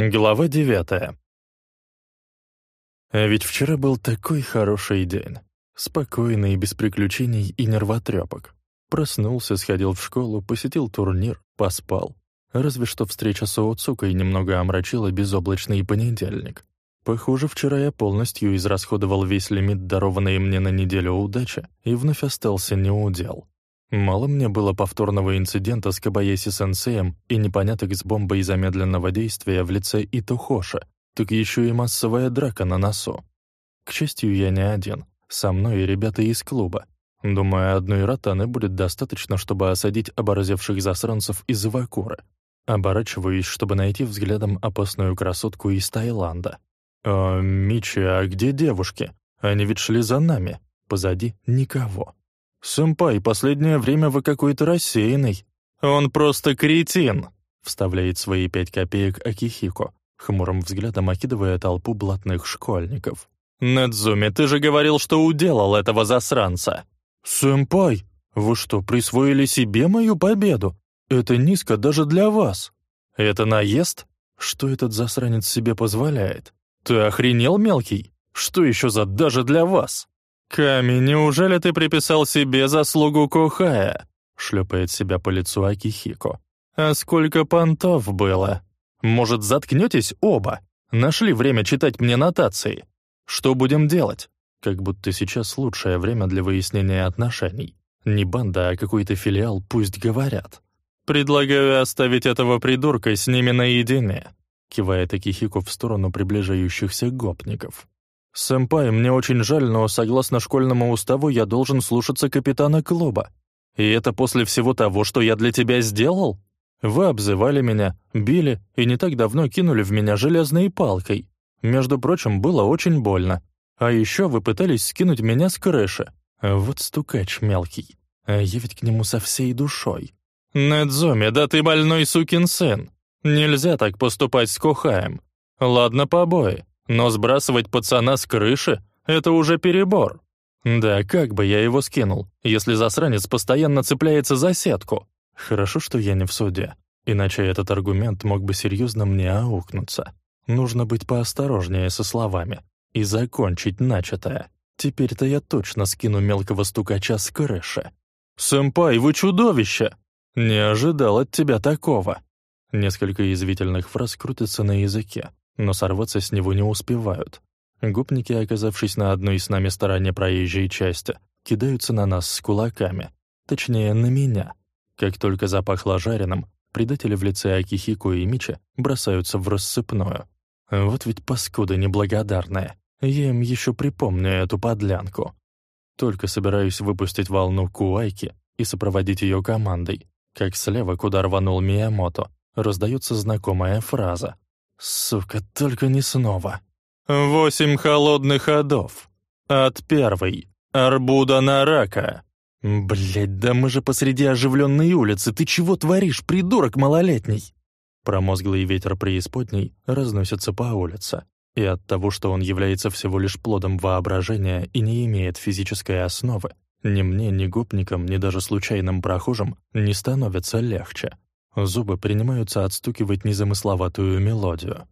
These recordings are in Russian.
Глава девятая. А ведь вчера был такой хороший день. Спокойный, без приключений и нервотрепок. Проснулся, сходил в школу, посетил турнир, поспал. Разве что встреча с Оуцукой немного омрачила безоблачный понедельник. Похоже, вчера я полностью израсходовал весь лимит, дарованный мне на неделю удачи, и вновь остался неудел. Мало мне было повторного инцидента с Кабаеси-сенсеем и непоняток с бомбой замедленного действия в лице Итухоша, так еще и массовая драка на носу. К счастью, я не один. Со мной и ребята из клуба. Думаю, одной ротаны будет достаточно, чтобы осадить оборзевших засранцев из Ивакуры. Оборачиваюсь, чтобы найти взглядом опасную красотку из Таиланда. «Э, Мичи, а где девушки? Они ведь шли за нами. Позади никого. «Сэмпай, последнее время вы какой-то рассеянный». «Он просто кретин», — вставляет свои пять копеек Акихико, хмурым взглядом окидывая толпу блатных школьников. «Недзуми, ты же говорил, что уделал этого засранца!» «Сэмпай, вы что, присвоили себе мою победу? Это низко даже для вас!» «Это наезд? Что этот засранец себе позволяет? Ты охренел, мелкий? Что еще за «даже для вас»?» «Ками, неужели ты приписал себе заслугу Кохая?» шлепает себя по лицу Акихико. «А сколько понтов было? Может, заткнетесь оба? Нашли время читать мне нотации. Что будем делать? Как будто сейчас лучшее время для выяснения отношений. Не банда, а какой-то филиал, пусть говорят. Предлагаю оставить этого придурка с ними наедине», кивает Акихико в сторону приближающихся гопников. «Сэмпай, мне очень жаль, но согласно школьному уставу я должен слушаться капитана клуба. И это после всего того, что я для тебя сделал? Вы обзывали меня, били и не так давно кинули в меня железной палкой. Между прочим, было очень больно. А еще вы пытались скинуть меня с крыши. Вот стукач мелкий. А я ведь к нему со всей душой. Недзуми, да ты больной сукин сын. Нельзя так поступать с Кохаем. Ладно, побои. Но сбрасывать пацана с крыши — это уже перебор. Да, как бы я его скинул, если засранец постоянно цепляется за сетку? Хорошо, что я не в суде, иначе этот аргумент мог бы серьезно мне аукнуться. Нужно быть поосторожнее со словами и закончить начатое. Теперь-то я точно скину мелкого стукача с крыши. «Сэмпай, вы чудовище! Не ожидал от тебя такого!» Несколько язвительных фраз крутятся на языке, но сорваться с него не успевают. Гопники, оказавшись на одной с нами стороне проезжей части, кидаются на нас с кулаками. Точнее, на меня. Как только запахло жареным, предатели в лице Акихико и Мича бросаются в рассыпную. Вот ведь паскуда неблагодарная. Я им еще припомню эту подлянку. Только собираюсь выпустить волну Куайки и сопроводить ее командой, как слева, куда рванул Миямото, раздается знакомая фраза. Сука, только не снова. Восемь холодных ходов. От первой. Арбуда на рака. Блять, да мы же посреди оживленной улицы. Ты чего творишь, придурок малолетний? Промозглый ветер преисподней разносится по улице. И от того, что он является всего лишь плодом воображения и не имеет физической основы, ни мне, ни гопникам, ни даже случайным прохожим не становится легче. Зубы принимаются отстукивать незамысловатую мелодию.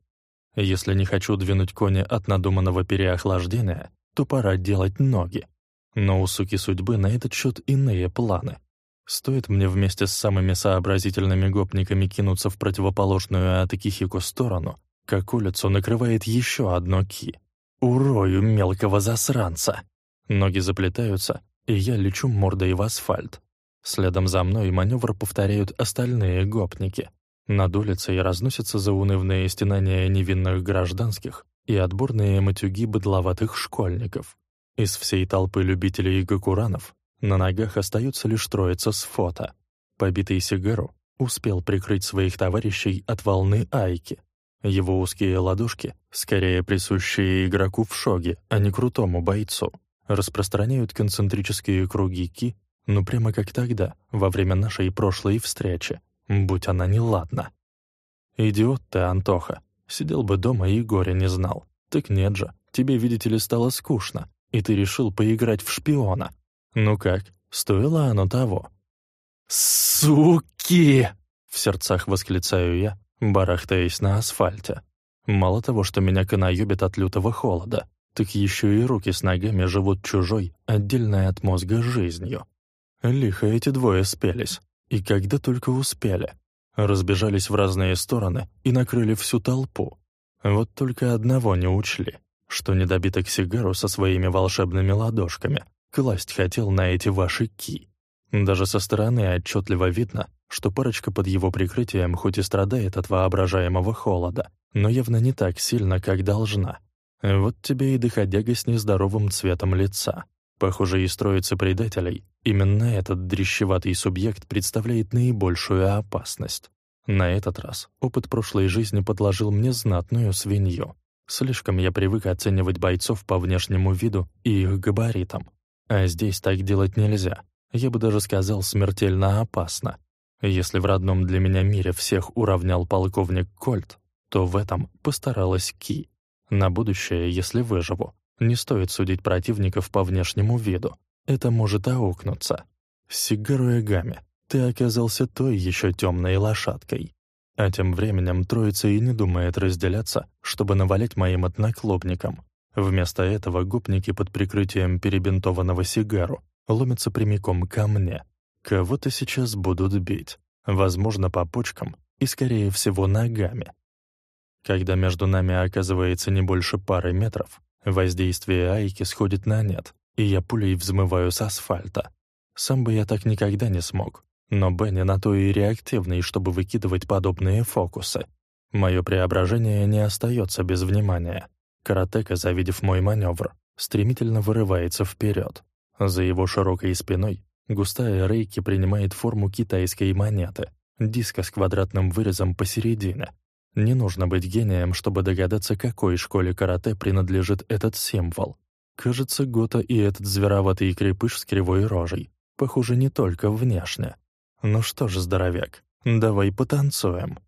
Если не хочу двинуть кони от надуманного переохлаждения, то пора делать ноги. Но у суки судьбы на этот счет иные планы. Стоит мне вместе с самыми сообразительными гопниками кинуться в противоположную от Акихико сторону, как улицу накрывает еще одно ки. Урою мелкого засранца. Ноги заплетаются, и я лечу мордой в асфальт. Следом за мной маневр повторяют остальные гопники. Над улицей разносятся заунывные стенания невинных гражданских и отборные матюги быдловатых школьников. Из всей толпы любителей гакуранов на ногах остаются лишь троица с фото. Побитый Сигару успел прикрыть своих товарищей от волны Айки. Его узкие ладошки, скорее присущие игроку в шоге, а не крутому бойцу, распространяют концентрические круги ки ну прямо как тогда, во время нашей прошлой встречи, будь она неладна. Идиот ты, Антоха. Сидел бы дома и горя не знал. Так нет же, тебе, видите ли, стало скучно, и ты решил поиграть в шпиона. Ну как, стоило оно того? «Суки!» — в сердцах восклицаю я, барахтаясь на асфальте. Мало того, что меня канаюбит от лютого холода, так еще и руки с ногами живут чужой, отдельной от мозга жизнью. Лихо эти двое спелись. И когда только успели. Разбежались в разные стороны и накрыли всю толпу. Вот только одного не учли, что недобиток Сигару со своими волшебными ладошками класть хотел на эти ваши ки. Даже со стороны отчетливо видно, что парочка под его прикрытием хоть и страдает от воображаемого холода, но явно не так сильно, как должна. Вот тебе и доходяга с нездоровым цветом лица. Похоже, и строится предателей. Именно этот дрещеватый субъект представляет наибольшую опасность. На этот раз опыт прошлой жизни подложил мне знатную свинью. Слишком я привык оценивать бойцов по внешнему виду и их габаритам. А здесь так делать нельзя. Я бы даже сказал, смертельно опасно. Если в родном для меня мире всех уравнял полковник Кольт, то в этом постаралась Ки. На будущее, если выживу, не стоит судить противников по внешнему виду. Это может аукнуться. Сигару Гами, ты оказался той еще темной лошадкой. А тем временем троица и не думает разделяться, чтобы навалить моим одноклубникам. Вместо этого гопники под прикрытием перебинтованного сигару ломятся прямиком ко мне. Кого-то сейчас будут бить, возможно, по почкам и, скорее всего, ногами. Когда между нами оказывается не больше пары метров, воздействие Айки сходит на нет, и я пулей взмываю с асфальта. Сам бы я так никогда не смог, но Бенни на то и реактивный, чтобы выкидывать подобные фокусы. Мое преображение не остается без внимания. Каратека, завидев мой маневр, стремительно вырывается вперед. За его широкой спиной Густая рейки принимает форму китайской монеты, диска с квадратным вырезом посередине. Не нужно быть гением, чтобы догадаться, какой школе карате принадлежит этот символ. Кажется, Гота и этот звероватый крепыш с кривой рожей. Похоже, не только внешне. Ну что ж, здоровяк, давай потанцуем.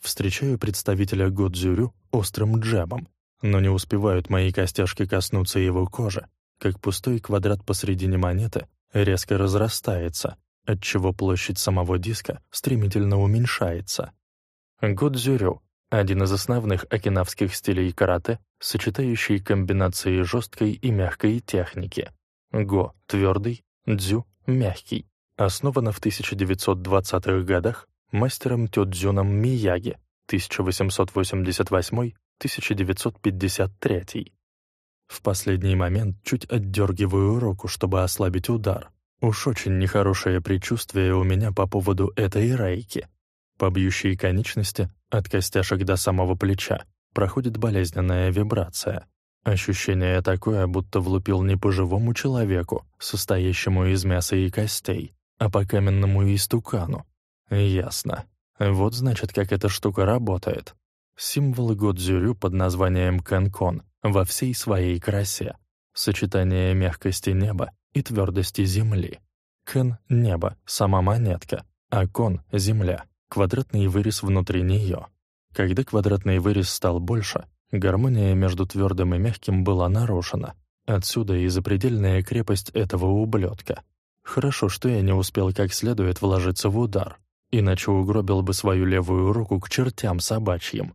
Встречаю представителя Годзюрю острым джебом, но не успевают мои костяшки коснуться его кожи, как пустой квадрат посредине монеты резко разрастается, отчего площадь самого диска стремительно уменьшается. Годзюрю — один из основных окинавских стилей карате, сочетающий комбинации жесткой и мягкой техники. Го — твердый, дзю — мягкий. Основана в 1920-х годах мастером Тёдзюном Мияги 1888-1953. В последний момент чуть отдергиваю руку, чтобы ослабить удар. Уж очень нехорошее предчувствие у меня по поводу этой рейки. По бьющей конечности, от костяшек до самого плеча, проходит болезненная вибрация. Ощущение такое, будто влупил не по живому человеку, состоящему из мяса и костей, а по каменному истукану. Ясно. Вот значит, как эта штука работает. Символ Годзюрю под названием Канкон во всей своей красе. Сочетание мягкости неба и твердости земли. Кен — небо, сама монетка, а кон — земля, квадратный вырез внутри нее. Когда квадратный вырез стал больше, гармония между твердым и мягким была нарушена. Отсюда и запредельная крепость этого ублюдка. Хорошо, что я не успел как следует вложиться в удар, иначе угробил бы свою левую руку к чертям собачьим.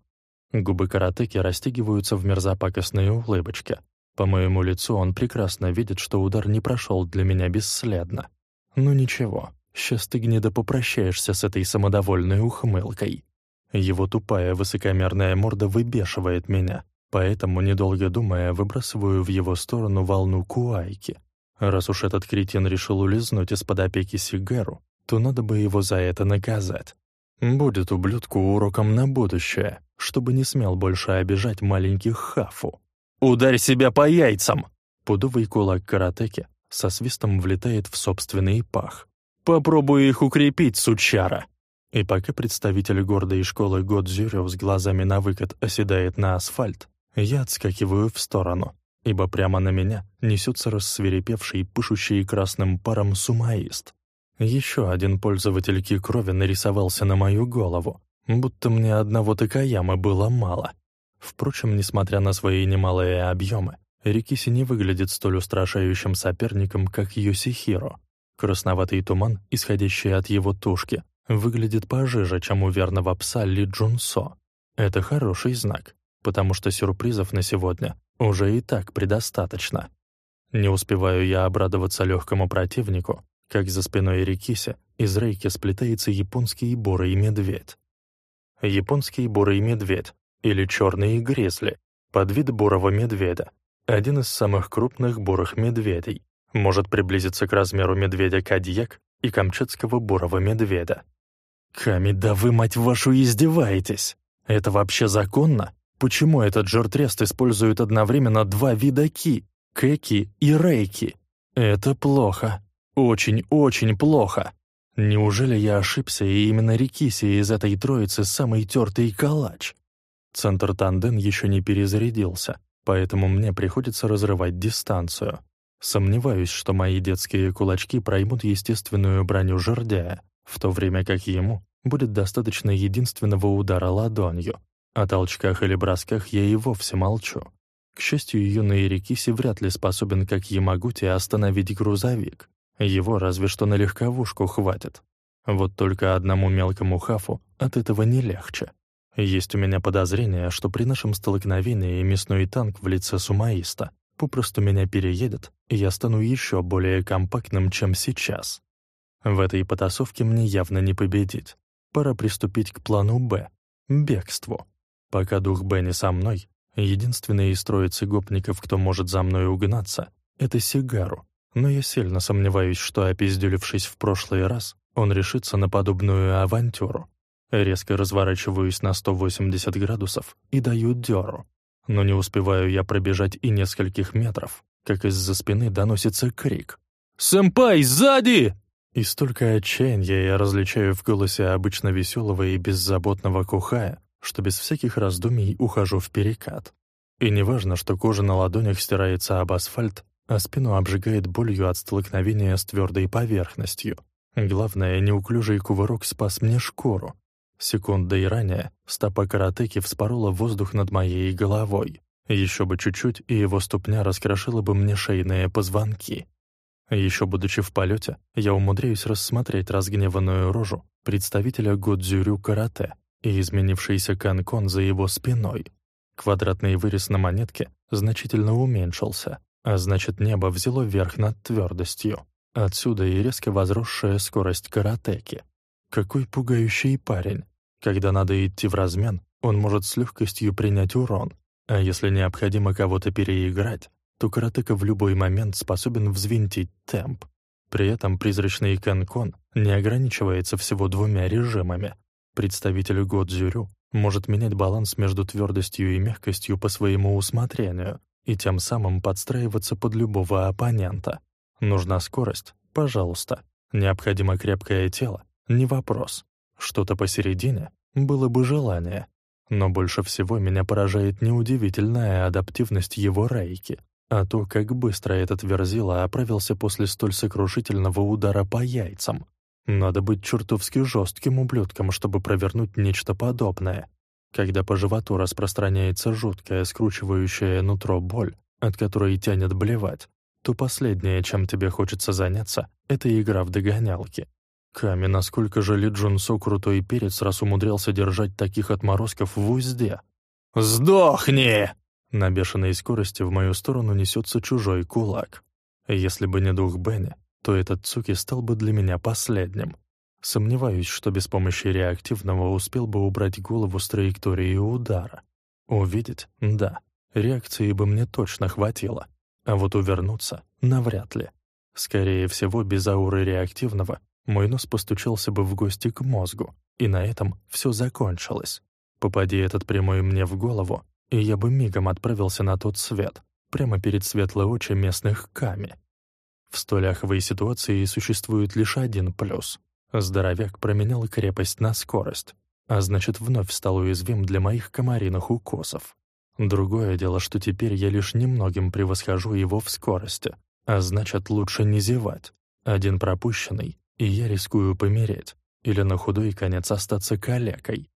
Губы каратеки растягиваются в мерзопакостной улыбочке. По моему лицу он прекрасно видит, что удар не прошел для меня бесследно. Ну ничего, сейчас ты, гнида, попрощаешься с этой самодовольной ухмылкой. Его тупая высокомерная морда выбешивает меня, поэтому, недолго думая, выбрасываю в его сторону волну куайки. Раз уж этот кретин решил улизнуть из-под опеки Сигару, то надо бы его за это наказать. Будет ублюдку уроком на будущее, чтобы не смел больше обижать маленьких хафу. «Ударь себя по яйцам!» Пудовый кулак каратеки со свистом влетает в собственный пах. «Попробуй их укрепить, сучара!» И пока представитель гордой школы Годзюрё с глазами на выкат оседает на асфальт, я отскакиваю в сторону, ибо прямо на меня несется рассверепевший, пышущий красным паром сумаист. Еще один пользователь крови нарисовался на мою голову, будто мне одного Такаямы было мало. Впрочем, несмотря на свои немалые объемы, Рикиси не выглядит столь устрашающим соперником, как Йосихиро. Красноватый туман, исходящий от его тушки, выглядит пожиже, чем у верного пса Ли Джунсо. Это хороший знак. потому что сюрпризов на сегодня уже и так предостаточно. Не успеваю я обрадоваться легкому противнику, как за спиной Рикиси из рейки сплетается японский бурый медведь. Японский бурый медведь, или черный гризли, подвид бурого медведя, один из самых крупных бурых медведей, может приблизиться к размеру медведя Кадьяк и камчатского бурого медведя. «Ками, да вы, мать вашу, издеваетесь! Это вообще законно? Почему этот жертрест использует одновременно два вида ки — кэки и рейки? Это плохо. Очень-очень плохо. Неужели я ошибся, и именно Рикиси из этой троицы самый тертый калач? Центр Танден еще не перезарядился, поэтому мне приходится разрывать дистанцию. Сомневаюсь, что мои детские кулачки проймут естественную броню жердяя, в то время как ему будет достаточно единственного удара ладонью. О толчках или бросках я и вовсе молчу. К счастью, юный Рикиси вряд ли способен, как Ямагути, остановить грузовик. Его разве что на легковушку хватит. Вот только одному мелкому хафу от этого не легче. Есть у меня подозрение, что при нашем столкновении мясной танк в лице сумаиста попросту меня переедет, и я стану еще более компактным, чем сейчас. В этой потасовке мне явно не победить. Пора приступить к плану «Б» — бегству. Пока дух Б не со мной, единственный из троицы гопников, кто может за мной угнаться, — это Сигару. Но я сильно сомневаюсь, что, опиздюлившись в прошлый раз, он решится на подобную авантюру. Резко разворачиваюсь на 180 градусов и даю дёру. Но не успеваю я пробежать и нескольких метров, как из-за спины доносится крик. «Сэмпай, сзади!» И столько отчаяния я различаю в голосе обычно веселого и беззаботного кухая, что без всяких раздумий ухожу в перекат. И неважно, что кожа на ладонях стирается об асфальт, а спину обжигает болью от столкновения с твердой поверхностью. Главное, неуклюжий кувырок спас мне шкуру. Секундой ранее стопа каратеки вспорола воздух над моей головой. Еще бы чуть-чуть, и его ступня раскрошила бы мне шейные позвонки. Еще будучи в полете, я умудряюсь рассмотреть разгневанную рожу представителя Годзюрю карате и изменившийся канкон за его спиной. Квадратный вырез на монетке значительно уменьшился, а значит, небо взяло верх над твердостью. Отсюда и резко возросшая скорость каратеки. Какой пугающий парень. Когда надо идти в размен, он может с легкостью принять урон, а если необходимо кого-то переиграть, то каратека в любой момент способен взвинтить темп. При этом призрачный канкон не ограничивается всего двумя режимами. Представитель Годзюрю может менять баланс между твердостью и мягкостью по своему усмотрению и тем самым подстраиваться под любого оппонента. Нужна скорость? Пожалуйста. Необходимо крепкое тело? Не вопрос. Что-то посередине? Было бы желание. Но больше всего меня поражает неудивительная адаптивность его рейки. А то, как быстро этот Верзила оправился после столь сокрушительного удара по яйцам. Надо быть чертовски жестким ублюдком, чтобы провернуть нечто подобное. Когда по животу распространяется жуткая, скручивающая нутро боль, от которой тянет блевать, то последнее, чем тебе хочется заняться, это игра в догонялки. Ками, насколько же Ли Джун крутой перец раз умудрялся держать таких отморозков в узде? «Сдохни!» На бешеной скорости в мою сторону несется чужой кулак. Если бы не дух Бенни, то этот Цуки стал бы для меня последним. Сомневаюсь, что без помощи реактивного успел бы убрать голову с траектории удара. Увидеть — да, реакции бы мне точно хватило. А вот увернуться — навряд ли. Скорее всего, без ауры реактивного мой нос постучался бы в гости к мозгу, и на этом все закончилось. Попади этот прямой мне в голову, и я бы мигом отправился на тот свет, прямо перед светлой очи местных Ками. В столь аховой ситуации существует лишь один плюс. Здоровяк променял крепость на скорость, а значит, вновь стал уязвим для моих комариных укосов. Другое дело, что теперь я лишь немногим превосхожу его в скорости, а значит, лучше не зевать. Один пропущенный, и я рискую помереть, или на худой конец остаться калекой.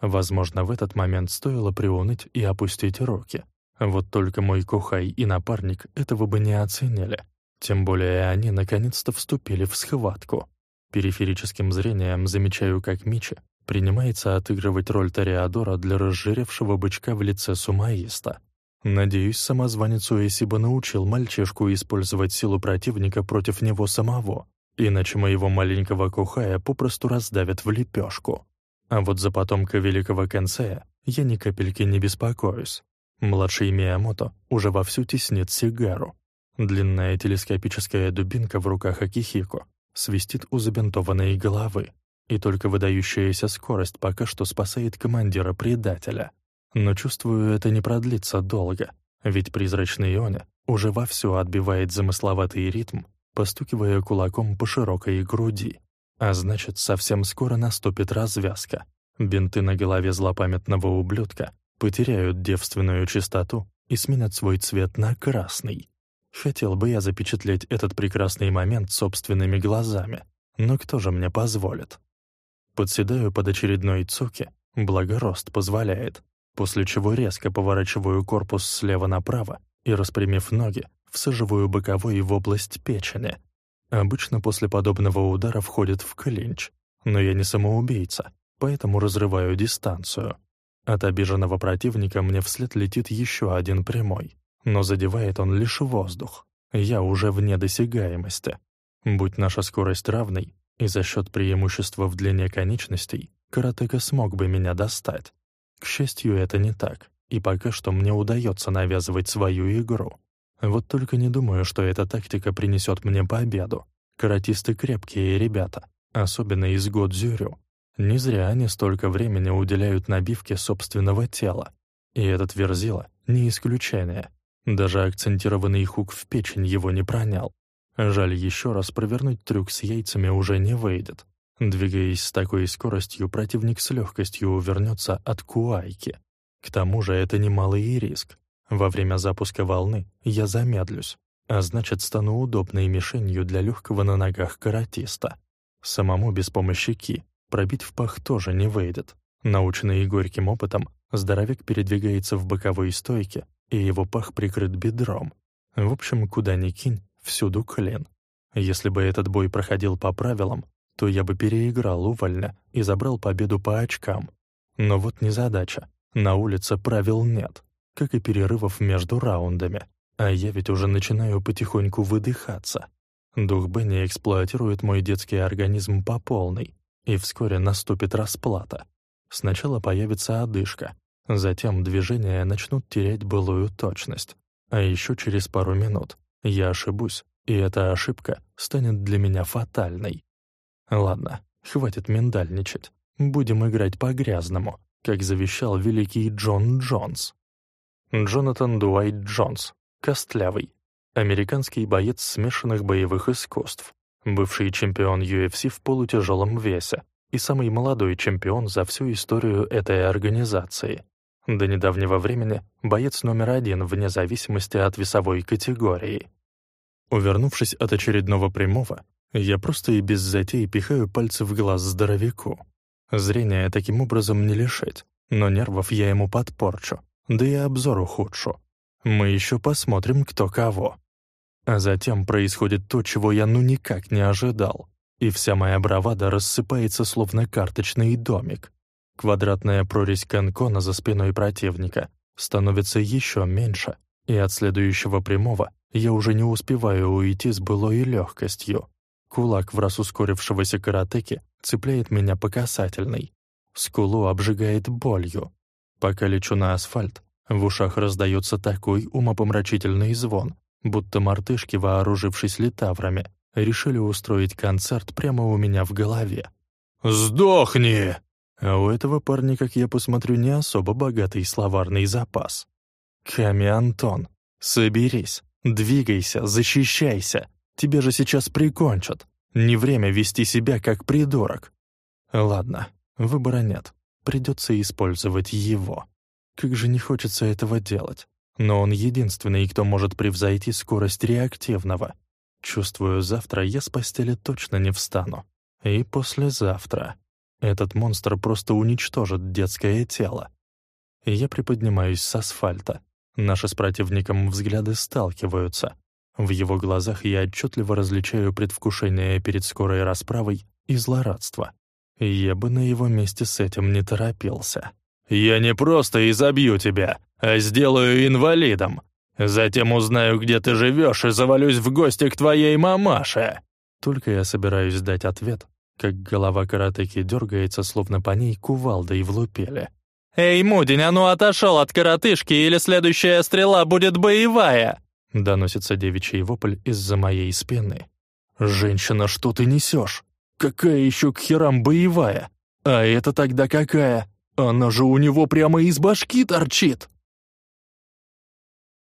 Возможно, в этот момент стоило приуныть и опустить руки. Вот только мой кухай и напарник этого бы не оценили. Тем более они наконец-то вступили в схватку. Периферическим зрением замечаю, как Мичи Принимается отыгрывать роль Тореадора для разжиревшего бычка в лице сумаиста. Надеюсь, самозванец Уэсиба научил мальчишку использовать силу противника против него самого, иначе моего маленького Кухая попросту раздавят в лепешку. А вот за потомка великого Кенсея я ни капельки не беспокоюсь. Младший Миямото уже вовсю теснит сигару. Длинная телескопическая дубинка в руках Акихико свистит у забинтованной головы, и только выдающаяся скорость пока что спасает командира-предателя. Но чувствую, это не продлится долго, ведь призрачный Ионя уже вовсю отбивает замысловатый ритм, постукивая кулаком по широкой груди. А значит, совсем скоро наступит развязка. Бинты на голове злопамятного ублюдка потеряют девственную чистоту и сменят свой цвет на красный. Хотел бы я запечатлеть этот прекрасный момент собственными глазами, но кто же мне позволит? Подседаю под очередной цуки, благо рост позволяет, после чего резко поворачиваю корпус слева направо и, распрямив ноги, всаживаю боковой в область печени. Обычно после подобного удара входит в клинч, но я не самоубийца, поэтому разрываю дистанцию. От обиженного противника мне вслед летит еще один прямой, но задевает он лишь воздух. Я уже вне досягаемости. Будь наша скорость равной, и за счет преимущества в длине конечностей, каратека смог бы меня достать. К счастью, это не так, и пока что мне удается навязывать свою игру. Вот только не думаю, что эта тактика принесет мне победу. Каратисты крепкие ребята, особенно из Годзюрю. Не зря они столько времени уделяют набивке собственного тела. И этот Верзила — не исключение. Даже акцентированный хук в печень его не пронял. Жаль, еще раз провернуть трюк с яйцами уже не выйдет. Двигаясь с такой скоростью, противник с легкостью увернется от куайки. К тому же это немалый риск. Во время запуска волны я замедлюсь, а значит, стану удобной мишенью для легкого на ногах каратиста. Самому без помощи ки пробить в пах тоже не выйдет. Наученный горьким опытом, здоровяк передвигается в боковой стойке, и его пах прикрыт бедром. В общем, куда ни кинь, всюду клин. Если бы этот бой проходил по правилам, то я бы переиграл увольня и забрал победу по очкам. Но вот незадача. На улице правил нет, как и перерывов между раундами. А я ведь уже начинаю потихоньку выдыхаться. Дух Бенни эксплуатирует мой детский организм по полной, и вскоре наступит расплата. Сначала появится одышка, затем движения начнут терять былую точность, а еще через пару минут я ошибусь, и эта ошибка станет для меня фатальной. Ладно, хватит миндальничать. Будем играть по-грязному, как завещал великий Джон Джонс. Джонатан Дуайт Джонс, костлявый, американский боец смешанных боевых искусств, бывший чемпион UFC в полутяжелом весе и самый молодой чемпион за всю историю этой организации. До недавнего времени боец номер один вне зависимости от весовой категории. Увернувшись от очередного прямого, я просто и без затей пихаю пальцы в глаз здоровяку. Зрение таким образом не лишить, но нервов я ему подпорчу, да и обзор ухудшу. Мы еще посмотрим, кто кого. А затем происходит то, чего я ну никак не ожидал, и вся моя бравада рассыпается словно карточный домик. Квадратная прорезь канкона за спиной противника становится еще меньше, и от следующего прямого я уже не успеваю уйти с былой легкостью. Кулак в раз ускорившегося каратеки цепляет меня по касательной. Скулу обжигает болью. Пока лечу на асфальт, в ушах раздается такой умопомрачительный звон, будто мартышки, вооружившись литаврами, решили устроить концерт прямо у меня в голове. «Сдохни!» А у этого парня, как я посмотрю, не особо богатый словарный запас. «Ками Антон, соберись, двигайся, защищайся. Тебе же сейчас прикончат. Не время вести себя как придурок». Ладно, выбора нет. Придется использовать его. Как же не хочется этого делать. Но он единственный, кто может превзойти скорость реактивного. Чувствую, завтра я с постели точно не встану. И послезавтра. Этот монстр просто уничтожит детское тело. Я приподнимаюсь с асфальта. Наши с противником взгляды сталкиваются. В его глазах я отчетливо различаю предвкушение перед скорой расправой и злорадство. Я бы на его месте с этим не торопился. «Я не просто изобью тебя, а сделаю инвалидом. Затем узнаю, где ты живешь, и завалюсь в гости к твоей мамаше». Только я собираюсь дать ответ, как голова каратыки дергается, словно по ней кувалдой влупили. «Эй, Мудень, а ну отошел от коротышки, или следующая стрела будет боевая!» Доносится девичий вопль из-за моей спины. «Женщина, что ты несешь? Какая еще к херам боевая? А это тогда какая? Она же у него прямо из башки торчит!»